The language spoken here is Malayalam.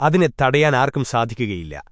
അതിനെ തടയാൻ ആർക്കും സാധിക്കുകയില്ല